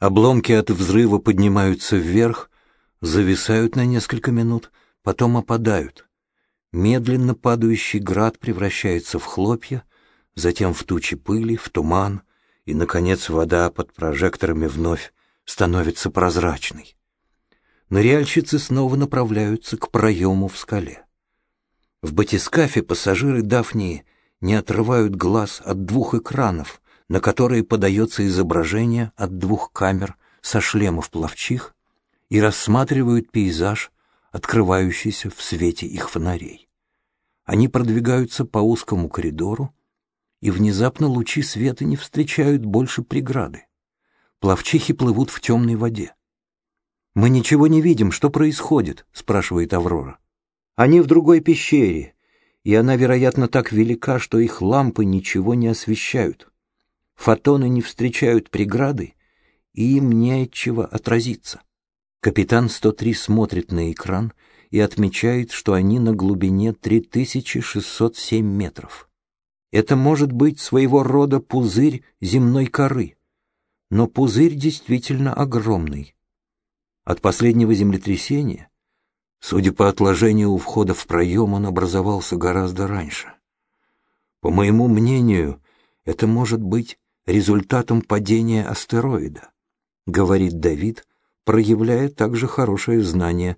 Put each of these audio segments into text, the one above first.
Обломки от взрыва поднимаются вверх, зависают на несколько минут, потом опадают. Медленно падающий град превращается в хлопья, затем в тучи пыли, в туман, и, наконец, вода под прожекторами вновь становится прозрачной. Ныряльщицы снова направляются к проему в скале. В батискафе пассажиры Дафнии не отрывают глаз от двух экранов, на которые подается изображение от двух камер со шлемов пловчих и рассматривают пейзаж, открывающийся в свете их фонарей. Они продвигаются по узкому коридору, и внезапно лучи света не встречают больше преграды. Пловчихи плывут в темной воде. «Мы ничего не видим, что происходит?» — спрашивает Аврора. «Они в другой пещере, и она, вероятно, так велика, что их лампы ничего не освещают. Фотоны не встречают преграды, и им не от чего отразиться». Капитан 103 смотрит на экран и отмечает, что они на глубине 3607 метров. Это может быть своего рода пузырь земной коры. Но пузырь действительно огромный. От последнего землетрясения, судя по отложению у входа в проем, он образовался гораздо раньше. По моему мнению, это может быть результатом падения астероида, говорит Давид, проявляя также хорошее знание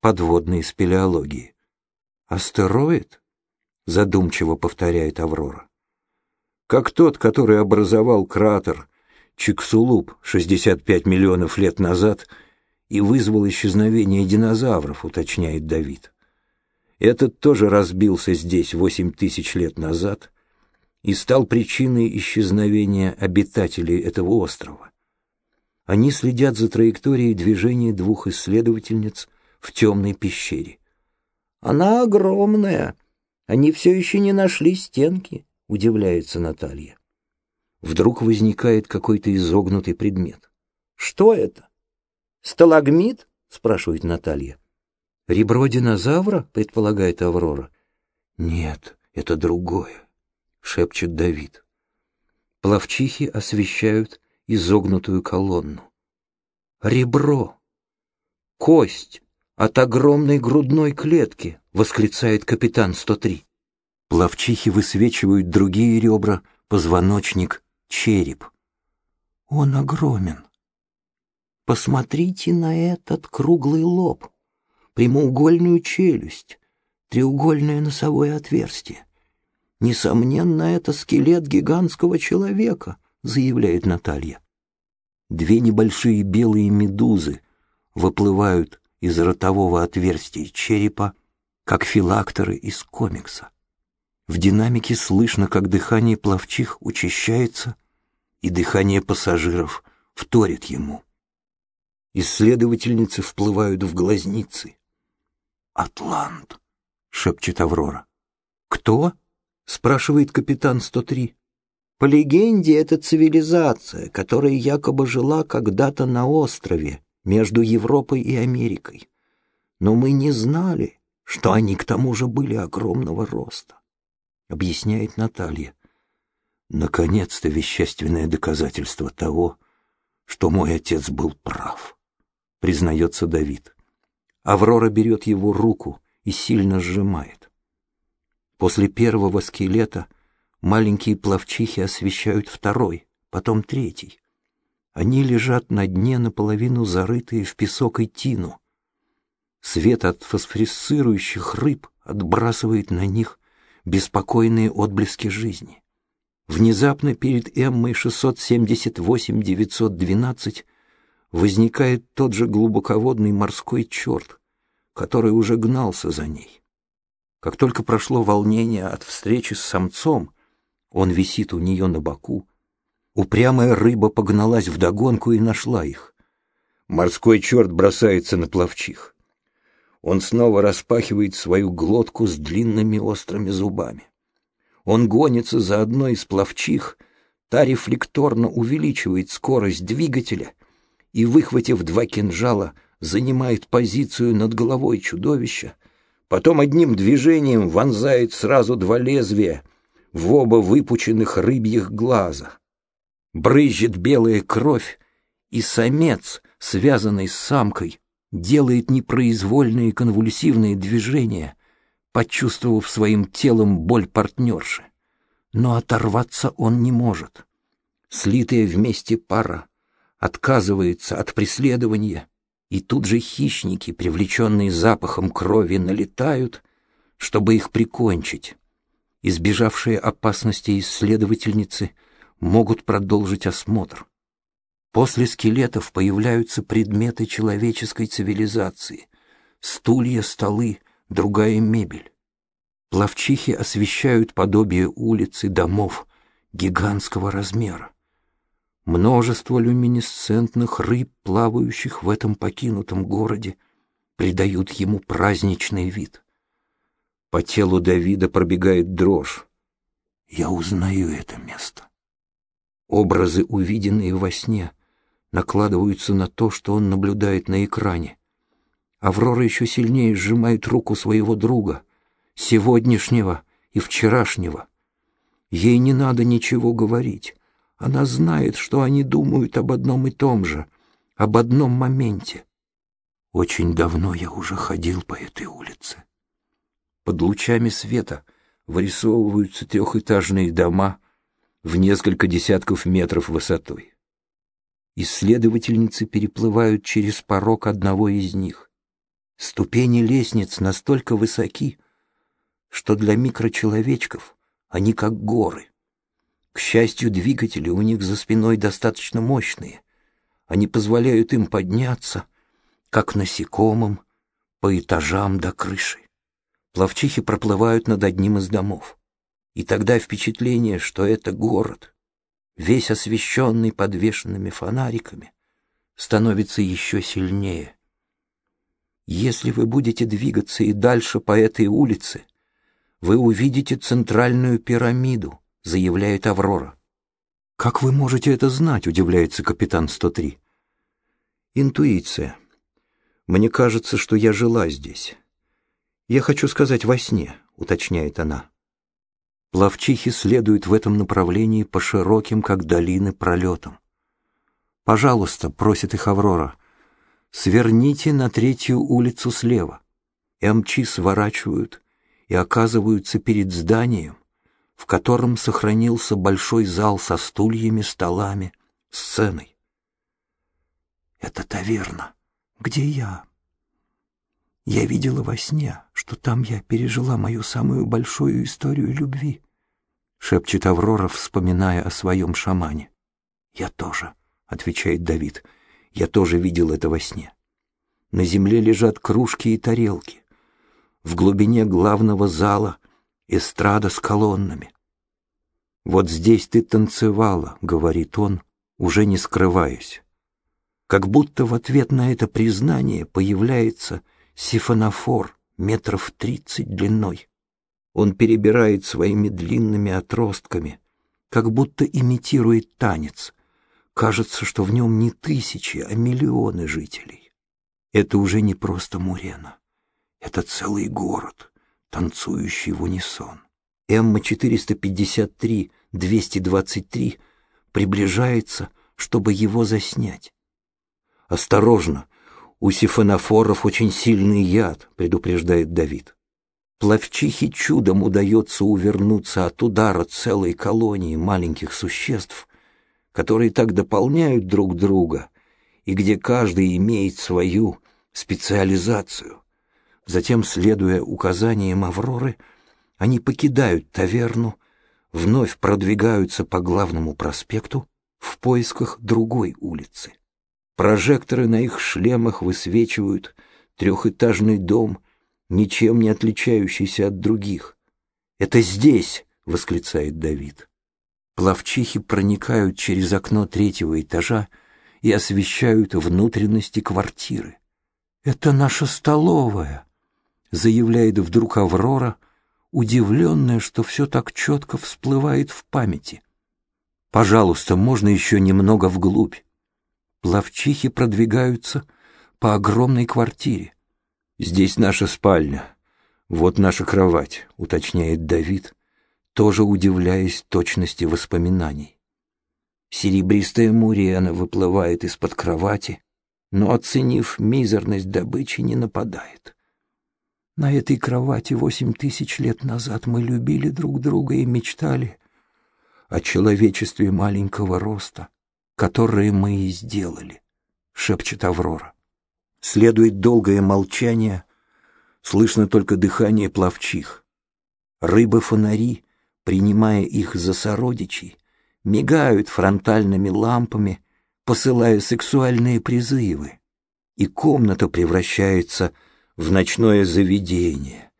подводной спелеологии. Астероид? задумчиво повторяет Аврора. Как тот, который образовал кратер Чиксулуп 65 миллионов лет назад и вызвал исчезновение динозавров, уточняет Давид. Этот тоже разбился здесь 8 тысяч лет назад и стал причиной исчезновения обитателей этого острова. Они следят за траекторией движения двух исследовательниц в темной пещере. «Она огромная», они все еще не нашли стенки, удивляется Наталья. Вдруг возникает какой-то изогнутый предмет. Что это? Сталагмит? спрашивает Наталья. Ребро динозавра, предполагает Аврора. Нет, это другое, шепчет Давид. Пловчихи освещают изогнутую колонну. Ребро! Кость! от огромной грудной клетки!» — восклицает капитан 103. Плавчихи высвечивают другие ребра, позвоночник, череп. Он огромен. Посмотрите на этот круглый лоб, прямоугольную челюсть, треугольное носовое отверстие. Несомненно, это скелет гигантского человека, заявляет Наталья. Две небольшие белые медузы выплывают из ротового отверстия черепа, как филакторы из комикса. В динамике слышно, как дыхание пловчих учащается, и дыхание пассажиров вторит ему. Исследовательницы вплывают в глазницы. «Атлант», — шепчет Аврора. «Кто?» — спрашивает капитан 103. По легенде, это цивилизация, которая якобы жила когда-то на острове, между Европой и Америкой. Но мы не знали, что они к тому же были огромного роста, объясняет Наталья. Наконец-то вещественное доказательство того, что мой отец был прав, признается Давид. Аврора берет его руку и сильно сжимает. После первого скелета маленькие плавчихи освещают второй, потом третий. Они лежат на дне, наполовину зарытые в песок и тину. Свет от фосфорисцирующих рыб отбрасывает на них беспокойные отблески жизни. Внезапно перед Эммой 678-912 возникает тот же глубоководный морской черт, который уже гнался за ней. Как только прошло волнение от встречи с самцом, он висит у нее на боку, Упрямая рыба погналась вдогонку и нашла их. Морской черт бросается на плавчих. Он снова распахивает свою глотку с длинными острыми зубами. Он гонится за одной из плавчих, та рефлекторно увеличивает скорость двигателя и, выхватив два кинжала, занимает позицию над головой чудовища, потом одним движением вонзает сразу два лезвия в оба выпученных рыбьих глаза брызжет белая кровь, и самец, связанный с самкой, делает непроизвольные конвульсивные движения, почувствовав своим телом боль партнерши. Но оторваться он не может. Слитая вместе пара отказывается от преследования, и тут же хищники, привлеченные запахом крови, налетают, чтобы их прикончить. Избежавшие опасности исследовательницы могут продолжить осмотр. После скелетов появляются предметы человеческой цивилизации. Стулья, столы, другая мебель. Плавчихи освещают подобие улиц и домов гигантского размера. Множество люминесцентных рыб, плавающих в этом покинутом городе, придают ему праздничный вид. По телу Давида пробегает дрожь. Я узнаю это место. Образы, увиденные во сне, накладываются на то, что он наблюдает на экране. Аврора еще сильнее сжимает руку своего друга, сегодняшнего и вчерашнего. Ей не надо ничего говорить. Она знает, что они думают об одном и том же, об одном моменте. Очень давно я уже ходил по этой улице. Под лучами света вырисовываются трехэтажные дома в несколько десятков метров высотой. Исследовательницы переплывают через порог одного из них. Ступени лестниц настолько высоки, что для микрочеловечков они как горы. К счастью, двигатели у них за спиной достаточно мощные. Они позволяют им подняться, как насекомым, по этажам до крыши. Пловчихи проплывают над одним из домов. И тогда впечатление, что это город, весь освещенный подвешенными фонариками, становится еще сильнее. Если вы будете двигаться и дальше по этой улице, вы увидите центральную пирамиду, заявляет Аврора. Как вы можете это знать, удивляется капитан 103. Интуиция. Мне кажется, что я жила здесь. Я хочу сказать во сне, уточняет она. Плавчихи следуют в этом направлении по широким, как долины, пролетам. «Пожалуйста», — просит их Аврора, — «сверните на третью улицу слева». МЧ сворачивают и оказываются перед зданием, в котором сохранился большой зал со стульями, столами, сценой. «Это таверна. Где я?» Я видела во сне, что там я пережила мою самую большую историю любви, — шепчет Аврора, вспоминая о своем шамане. «Я тоже», — отвечает Давид, — «я тоже видел это во сне. На земле лежат кружки и тарелки. В глубине главного зала эстрада с колоннами. «Вот здесь ты танцевала», — говорит он, уже не скрываясь. Как будто в ответ на это признание появляется сифонофор метров тридцать длиной. Он перебирает своими длинными отростками, как будто имитирует танец. Кажется, что в нем не тысячи, а миллионы жителей. Это уже не просто Мурена. Это целый город, танцующий в унисон. Эмма-453-223 приближается, чтобы его заснять. «Осторожно!» «У сифонофоров очень сильный яд», — предупреждает Давид. Плавчихе чудом удается увернуться от удара целой колонии маленьких существ, которые так дополняют друг друга и где каждый имеет свою специализацию. Затем, следуя указаниям Авроры, они покидают таверну, вновь продвигаются по главному проспекту в поисках другой улицы. Прожекторы на их шлемах высвечивают трехэтажный дом, ничем не отличающийся от других. «Это здесь!» — восклицает Давид. Плавчихи проникают через окно третьего этажа и освещают внутренности квартиры. «Это наша столовая!» — заявляет вдруг Аврора, удивленная, что все так четко всплывает в памяти. «Пожалуйста, можно еще немного вглубь?» Плавчихи продвигаются по огромной квартире. «Здесь наша спальня. Вот наша кровать», — уточняет Давид, тоже удивляясь точности воспоминаний. Серебристая мурена выплывает из-под кровати, но, оценив мизерность добычи, не нападает. На этой кровати восемь тысяч лет назад мы любили друг друга и мечтали о человечестве маленького роста, которое мы и сделали, — шепчет Аврора. Следует долгое молчание, слышно только дыхание пловчих. Рыбы-фонари, принимая их за сородичей, мигают фронтальными лампами, посылая сексуальные призывы, и комната превращается в ночное заведение,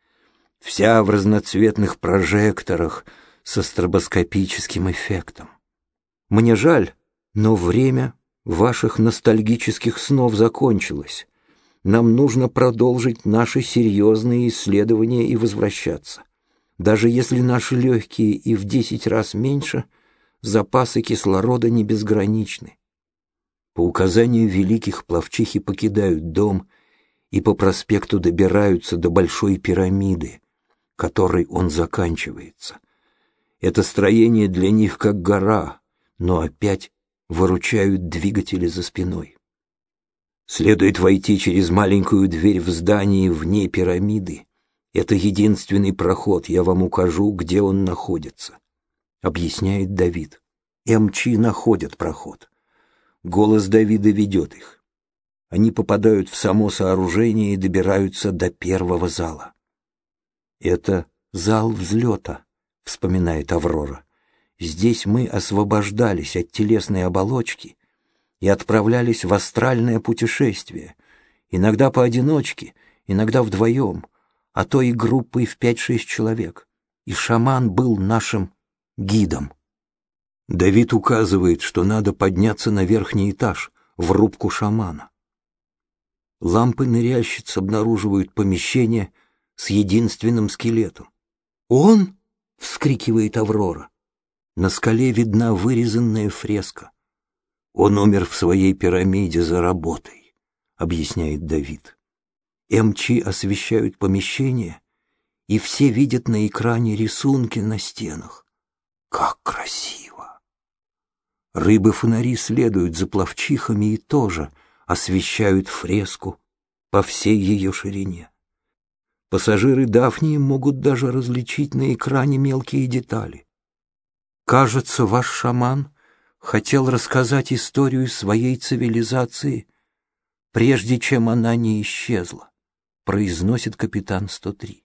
вся в разноцветных прожекторах со стробоскопическим эффектом. Мне жаль, но время ваших ностальгических снов закончилось. Нам нужно продолжить наши серьезные исследования и возвращаться. Даже если наши легкие и в десять раз меньше, запасы кислорода не безграничны. По указанию великих пловчихи покидают дом и по проспекту добираются до Большой пирамиды, которой он заканчивается. Это строение для них как гора, но опять выручают двигатели за спиной. Следует войти через маленькую дверь в здании вне пирамиды. Это единственный проход, я вам укажу, где он находится, объясняет Давид. МЧ находят проход. Голос Давида ведет их. Они попадают в само сооружение и добираются до первого зала. Это зал взлета, вспоминает Аврора. Здесь мы освобождались от телесной оболочки и отправлялись в астральное путешествие, иногда поодиночке, иногда вдвоем, а то и группой в пять-шесть человек. И шаман был нашим гидом. Давид указывает, что надо подняться на верхний этаж, в рубку шамана. Лампы ныряльщиц обнаруживают помещение с единственным скелетом. «Он?» — вскрикивает Аврора. На скале видна вырезанная фреска. Он умер в своей пирамиде за работой, объясняет Давид. МЧ освещают помещение, и все видят на экране рисунки на стенах. Как красиво! Рыбы-фонари следуют за пловчихами и тоже освещают фреску по всей ее ширине. Пассажиры Дафнии могут даже различить на экране мелкие детали. Кажется, ваш шаман хотел рассказать историю своей цивилизации, прежде чем она не исчезла, произносит капитан 103.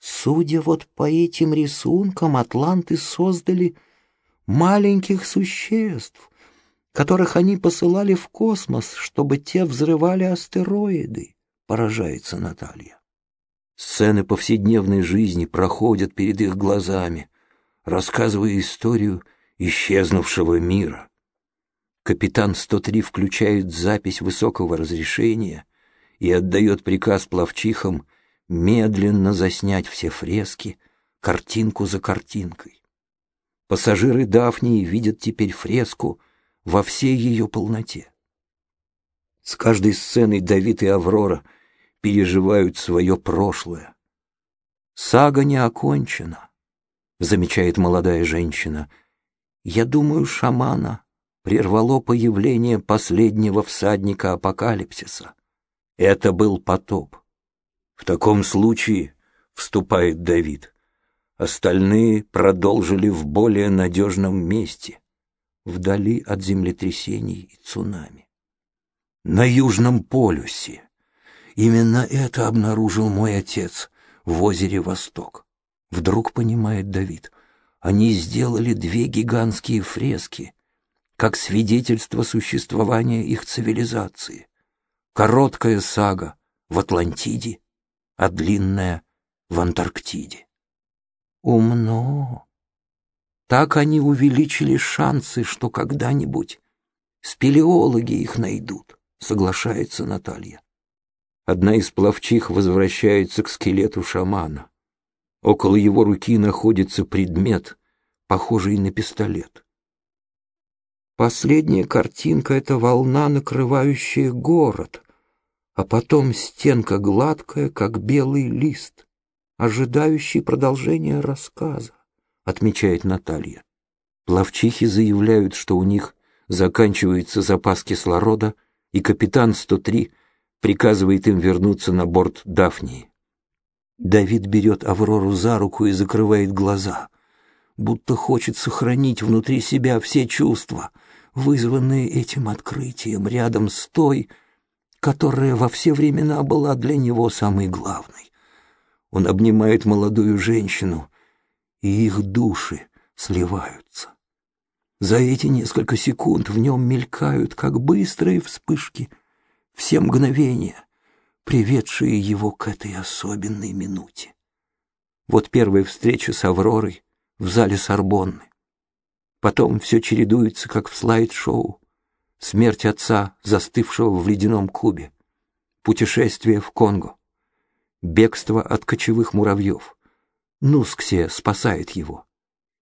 Судя вот по этим рисункам, атланты создали маленьких существ, которых они посылали в космос, чтобы те взрывали астероиды, поражается Наталья. Сцены повседневной жизни проходят перед их глазами, рассказывая историю исчезнувшего мира. Капитан 103 включает запись высокого разрешения и отдает приказ пловчихам медленно заснять все фрески, картинку за картинкой. Пассажиры Дафнии видят теперь фреску во всей ее полноте. С каждой сценой Давид и Аврора переживают свое прошлое. Сага не окончена замечает молодая женщина. Я думаю, шамана прервало появление последнего всадника апокалипсиса. Это был потоп. В таком случае, вступает Давид, остальные продолжили в более надежном месте, вдали от землетрясений и цунами. На Южном полюсе. Именно это обнаружил мой отец в озере Восток. Вдруг понимает Давид. Они сделали две гигантские фрески, как свидетельство существования их цивилизации. Короткая сага в Атлантиде, а длинная в Антарктиде. Умно. Так они увеличили шансы, что когда-нибудь спелеологи их найдут, соглашается Наталья. Одна из пловчих возвращается к скелету шамана. Около его руки находится предмет, похожий на пистолет. Последняя картинка — это волна, накрывающая город, а потом стенка гладкая, как белый лист, ожидающий продолжения рассказа, отмечает Наталья. Пловчихи заявляют, что у них заканчивается запас кислорода, и капитан 103 приказывает им вернуться на борт Дафнии. Давид берет Аврору за руку и закрывает глаза, будто хочет сохранить внутри себя все чувства, вызванные этим открытием рядом с той, которая во все времена была для него самой главной. Он обнимает молодую женщину, и их души сливаются. За эти несколько секунд в нем мелькают, как быстрые вспышки, все мгновения, приведшие его к этой особенной минуте. Вот первая встреча с Авророй в зале Сорбонны. Потом все чередуется, как в слайд-шоу. Смерть отца, застывшего в ледяном кубе. Путешествие в Конго. Бегство от кочевых муравьев. Нусксия спасает его.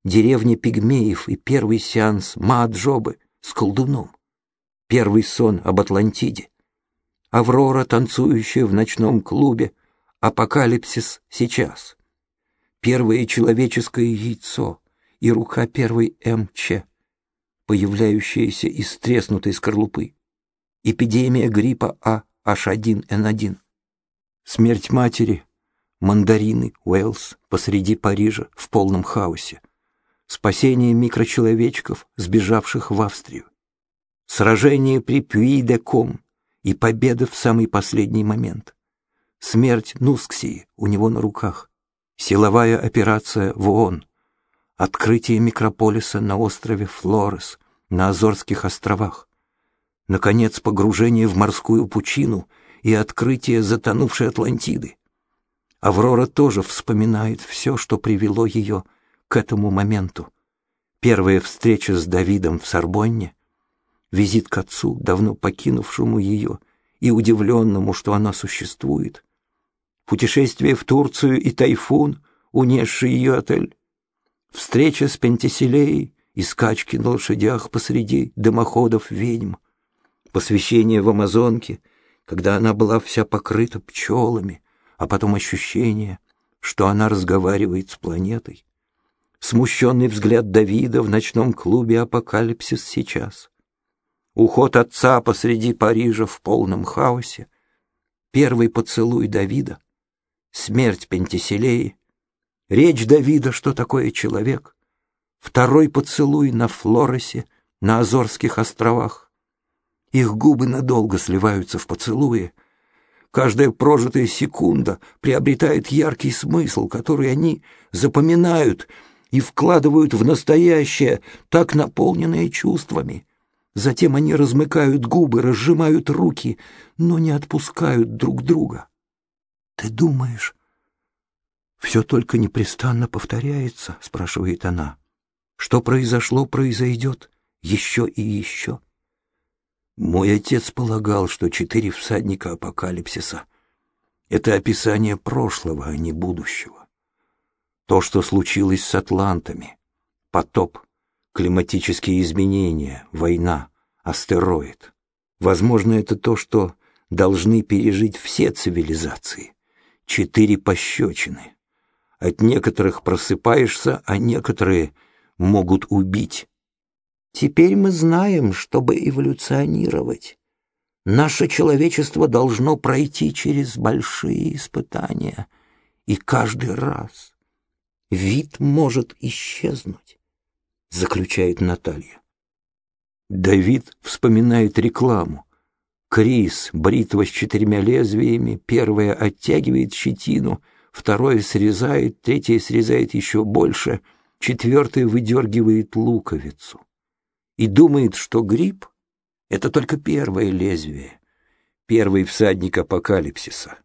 Деревня пигмеев и первый сеанс Мааджобы с колдуном. Первый сон об Атлантиде. Аврора, танцующая в ночном клубе. Апокалипсис сейчас. Первое человеческое яйцо и рука первой МЧ, появляющаяся из треснутой скорлупы. Эпидемия гриппа А H1N1. Смерть матери, мандарины, Уэллс посреди Парижа в полном хаосе. Спасение микрочеловечков, сбежавших в Австрию. Сражение при Пюи-де-Ком и победа в самый последний момент. Смерть Нусксии у него на руках. Силовая операция в ООН. Открытие микрополиса на острове Флорес, на Азорских островах. Наконец, погружение в морскую пучину и открытие затонувшей Атлантиды. Аврора тоже вспоминает все, что привело ее к этому моменту. Первая встреча с Давидом в Сорбонне, визит к отцу, давно покинувшему ее и удивленному, что она существует, путешествие в Турцию и тайфун, унесший ее отель, встреча с Пентиселеей и скачки на лошадях посреди дымоходов ведьм, посвящение в Амазонке — когда она была вся покрыта пчелами, а потом ощущение, что она разговаривает с планетой. Смущенный взгляд Давида в ночном клубе «Апокалипсис сейчас». Уход отца посреди Парижа в полном хаосе. Первый поцелуй Давида. Смерть Пентиселеи. Речь Давида, что такое человек. Второй поцелуй на Флоресе, на Азорских островах. Их губы надолго сливаются в поцелуе. Каждая прожитая секунда приобретает яркий смысл, который они запоминают и вкладывают в настоящее, так наполненное чувствами. Затем они размыкают губы, разжимают руки, но не отпускают друг друга. «Ты думаешь, все только непрестанно повторяется?» — спрашивает она. «Что произошло, произойдет еще и еще». Мой отец полагал, что четыре всадника апокалипсиса — это описание прошлого, а не будущего. То, что случилось с атлантами, потоп, климатические изменения, война, астероид. Возможно, это то, что должны пережить все цивилизации. Четыре пощечины. От некоторых просыпаешься, а некоторые могут убить. Теперь мы знаем, чтобы эволюционировать, наше человечество должно пройти через большие испытания, и каждый раз вид может исчезнуть, заключает Наталья. Давид вспоминает рекламу. Крис, бритва с четырьмя лезвиями, первая оттягивает щетину, второе срезает, третье срезает еще больше, четвертое выдергивает луковицу и думает, что гриб — это только первое лезвие, первый всадник апокалипсиса.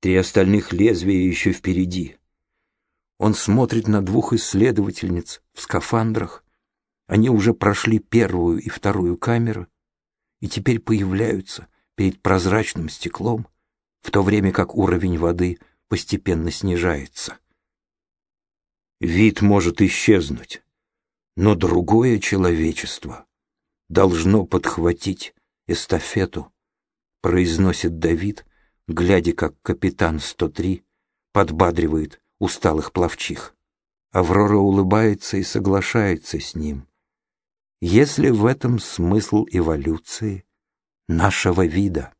Три остальных лезвия еще впереди. Он смотрит на двух исследовательниц в скафандрах. Они уже прошли первую и вторую камеры и теперь появляются перед прозрачным стеклом, в то время как уровень воды постепенно снижается. Вид может исчезнуть но другое человечество должно подхватить эстафету, произносит Давид, глядя, как капитан 103 подбадривает усталых пловчих. Аврора улыбается и соглашается с ним. Если в этом смысл эволюции нашего вида?